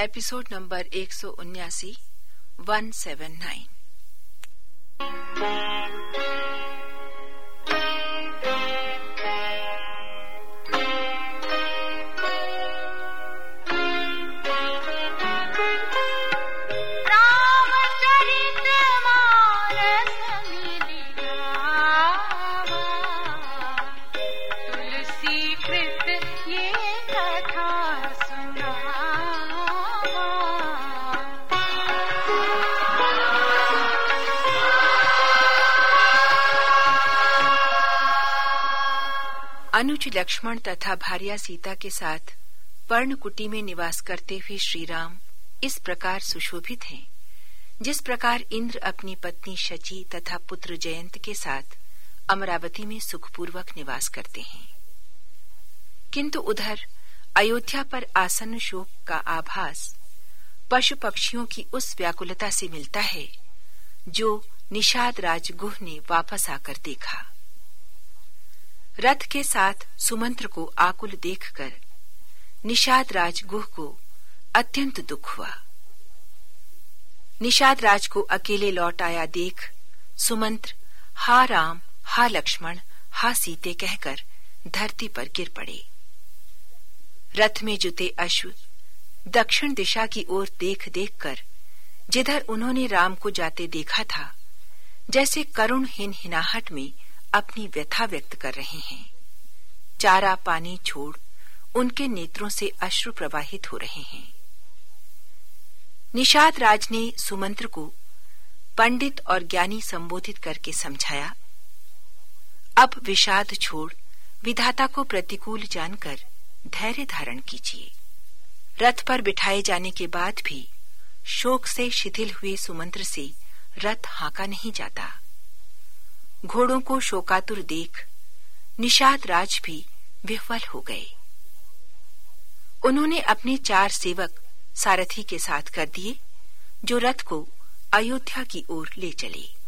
Episode number एक सौ उन्यासी वन सेवन नाइन। अनुज लक्ष्मण तथा भार्या सीता के साथ पर्णकुटी में निवास करते हुए श्री राम इस प्रकार सुशोभित हैं। जिस प्रकार इंद्र अपनी पत्नी शची तथा पुत्र जयंत के साथ अमरावती में सुखपूर्वक निवास करते हैं। किंतु उधर अयोध्या पर आसन शोक का आभास पशु पक्षियों की उस व्याकुलता से मिलता है, जो निषाद राजगुह ने वापस आकर देखा। रथ के साथ सुमंत्र को आकुल देखकर निषाद राज गुह को अत्यंत दुख हुआ। निषाद राज को अकेले लौट आया देख सुमंत्र, हा राम, हा लक्ष्मण, हा सीते कहकर धरती पर गिर पड़े। रथ में जुते अश्व दक्षिण दिशा की ओर देख देख कर जिधर उन्होंने राम को जाते देखा था, जैसे करुण हिन हिनाहट में अपनी व्यथा व्यक्त कर रहे हैं। चारा पानी छोड़ उनके नेत्रों से अश्रु प्रवाहित हो रहे हैं। निषाद राज ने सुमंत्र को पंडित और ज्ञानी संबोधित करके समझाया, अब विषाद छोड़ विधाता को प्रतिकूल जानकर धैर्य धारण कीजिए। रथ पर बिठाए जाने के बाद भी शोक से शिथिल हुए सुमंत्र से रथ हाका नहीं जाता। घोड़ों को शोकातुर देख, निषाद राज भी विफल हो गए। उन्होंने अपने चार सेवक सारथी के साथ कर दिए, जो रथ को अयोध्या की ओर ले चले।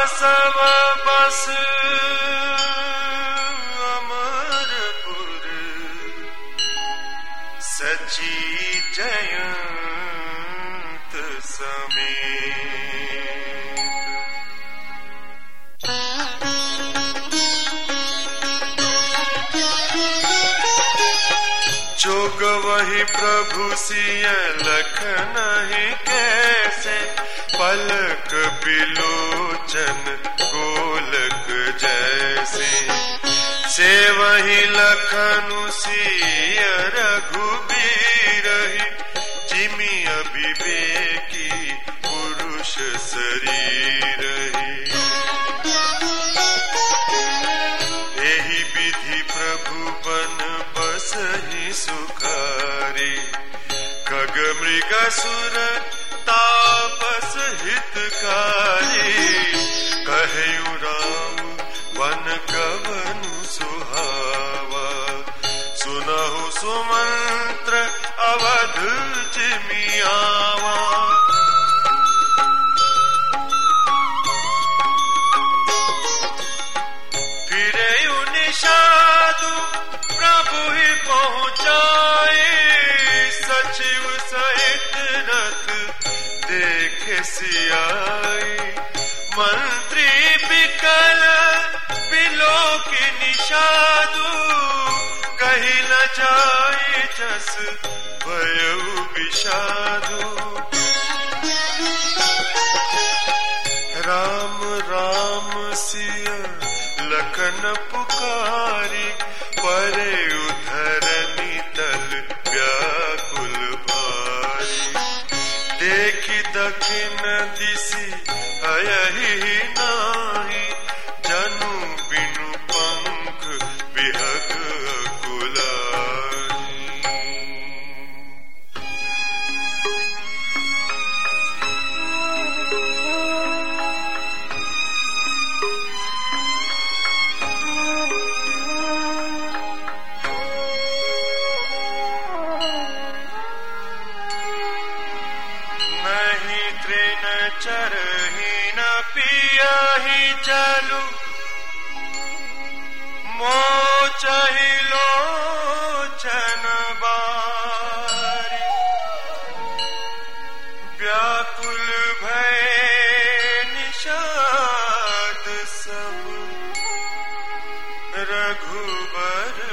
बासव बस अमरपुर सची जयंत समेत। जोग वही प्रभु सिय लखन ही कैसे पलक बिलोचन गोलक जैसे। से वही लखनु सिय रघुबीर जिमि अभिवेकी पुरुष शरीर यही विधि प्रभु बन बस ही सुखारी। खग मृग सुर तापस हितकारी। कहयु राम वन कवन सुहावा। सुनहु सुमंत्र अवध चिमियावा मंत्री बिकल बिलो के निषादू, कही न जाए जस भयउ विषादू। राम राम सिया लखन चरही न पिया ही जलू मोचही लोचन बारी। व्याकुल भय निषाद सब। रघुबर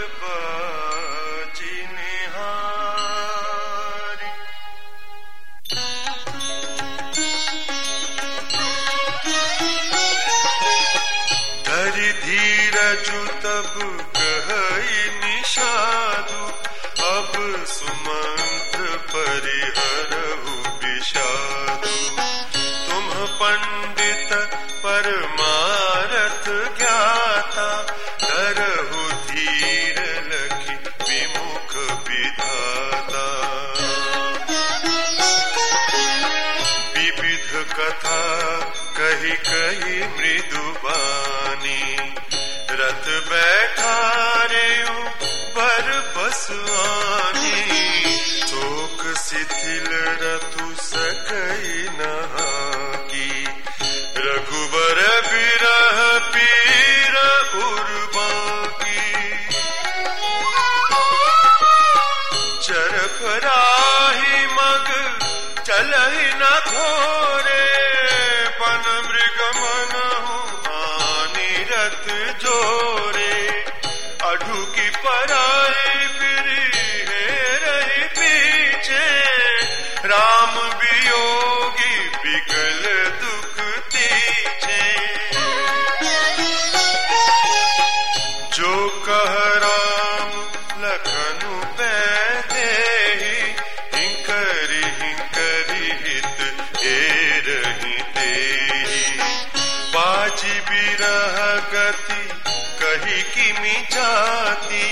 कथा, कही कही मृदुबानी रथ बैठारे पर बसवानी। शोक शिथिल रथु सकई नहाकी। रघुबर बिरह पीर पराए जाति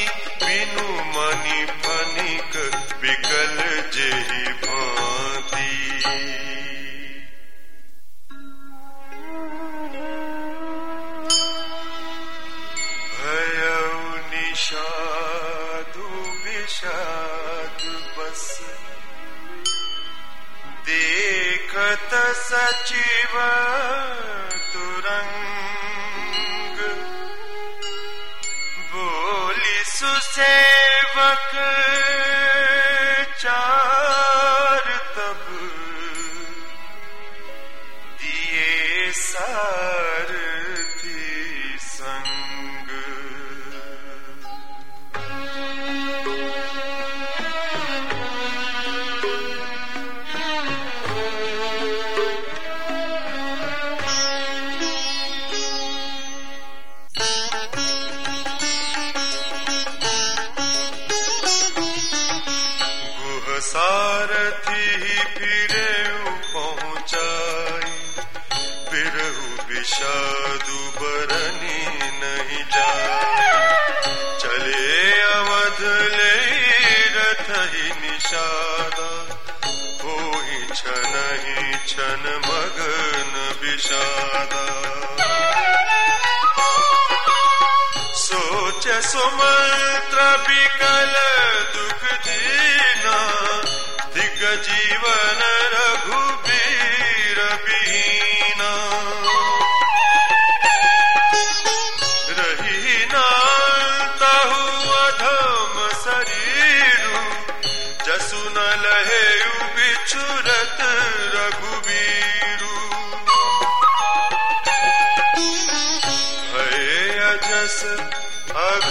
बिनु मनि फनिक बिकल जेहि भांति। भयउ निषादु विषाद बस। देखत सचिव बरनी नहीं जाए। चले अवध ले रथ ही निषादा। हो छन ही छन मगन विषादा। सोच सुमंत्र विकल दुख दीना दिग जीवन रघुबीर बिछुरत रघुबीरु भय अजस अघ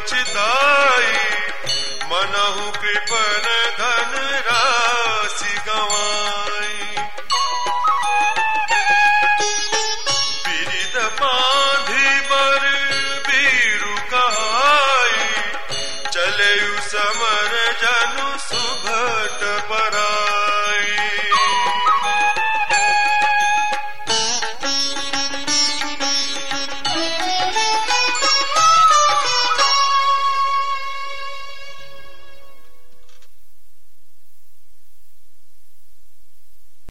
पछताई मनहु कृपन धन गवाई